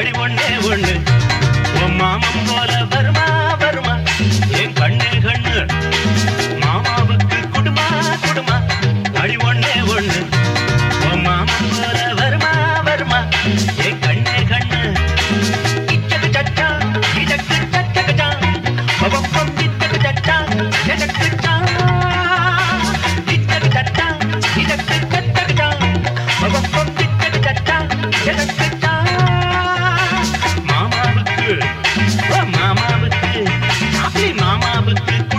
வழி ஒன்னே ஒண்ணு. உன் மாமன் போல வருமா வருமா? என் கண்ணு கண்ணு. மாமாவுக்கு குடுமா குடுமா. வழி ஒன்னே ஒண்ணு. உன் மாமன் போல வருமா வருமா? என்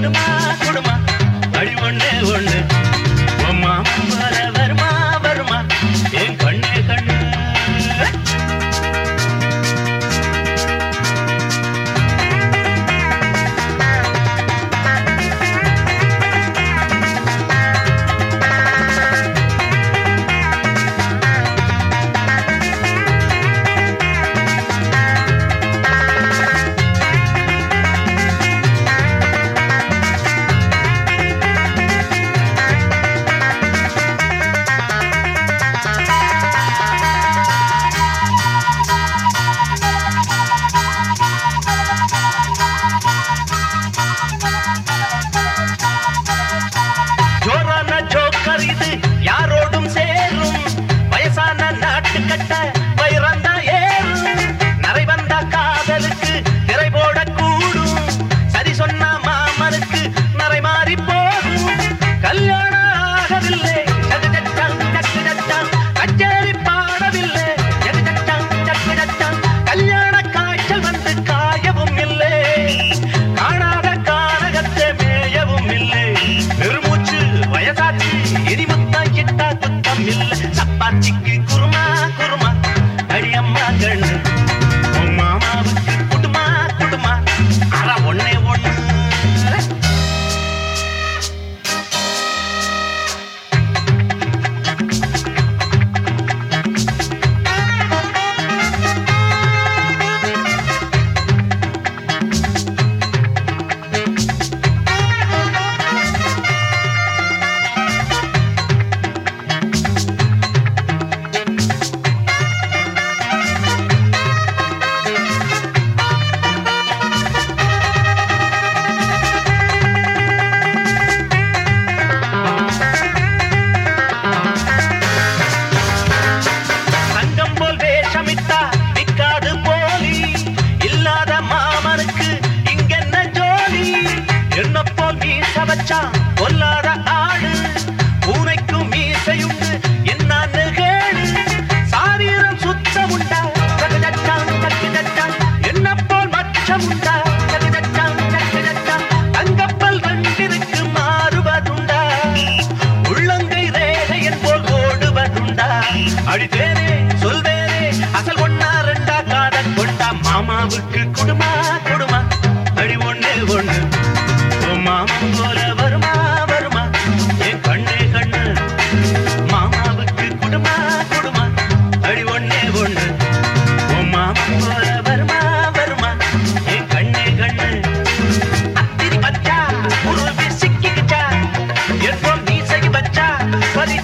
மாமாவுக்கு bachiki என்ன போல் மீச வச்சா பொல்லாத ஆடு பூனைக்கும் மீசையும் என்னான்னு கேடு சாரீரம் சுத்தம் உண்டா? தகுதட்டான் தகுதட்டான் என்ன மச்சம் உண்டா? தகுதட்டான் தகுதட்டான் தங்கப்பல் ரெண்டிற்கு மாறுவதுண்டா? உள்ளங்கை ரேகையன் போல் ஓடுவதுண்டா? அடித்தேனே சொல்வேனே அசல் ஒன்னா ரெண்டா காதல் கொண்டா? மாமாவுக்கு குடும்ப बच्चा बड़ी